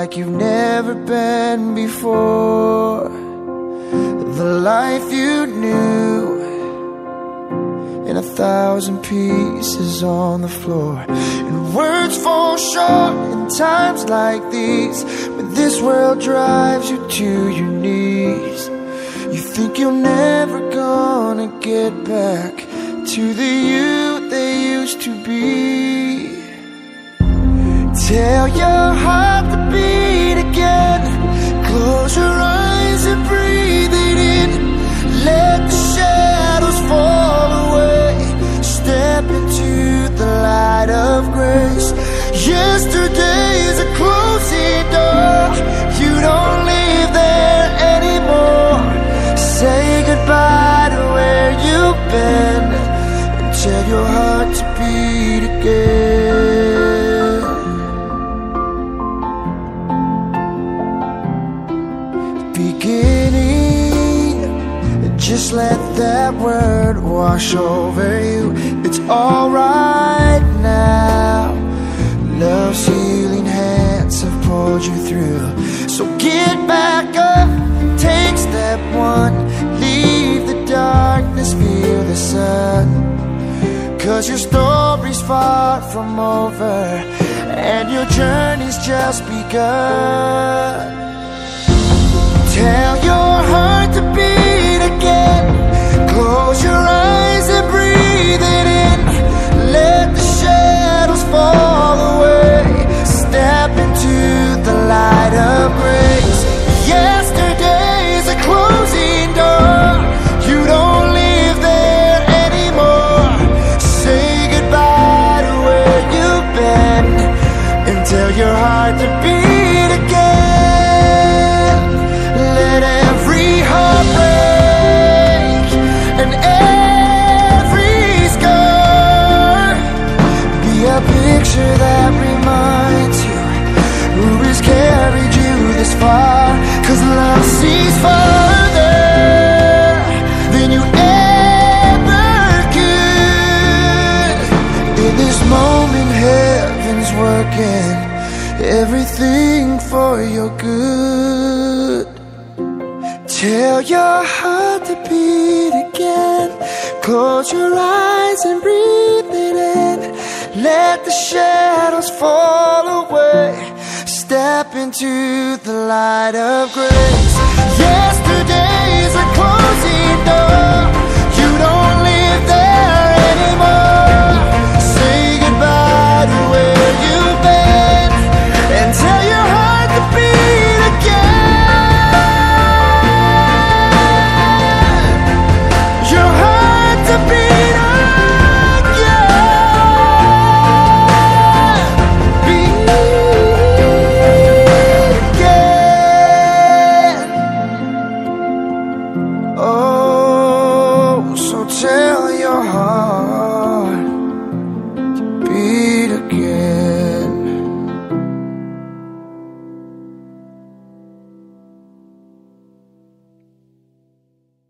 like you've never been before. The life you knew in a thousand pieces on the floor. And words fall short in times like these when this world drives you to your knees. You think you're never gonna get back to the you they used to be. Tell your heart beat again. Close your eyes and breathe it in. Let the shadows fall away. Step into the light of grace. Yesterday's a closing door. You don't live there anymore. Say goodbye to where you've been. And tell your heart to beat beginning. Just let that word wash over you. It's alright now. Love's healing hands have pulled you through. So get back up, take step one. Leave the darkness, feel the sun. Cause your story's far from over, and your journey's just begun. For your good. Tell your heart to beat again. Close your eyes and breathe it in. Let the shadows fall away. Step into the light of grace. Yesterday's a closing door. So tell your heart.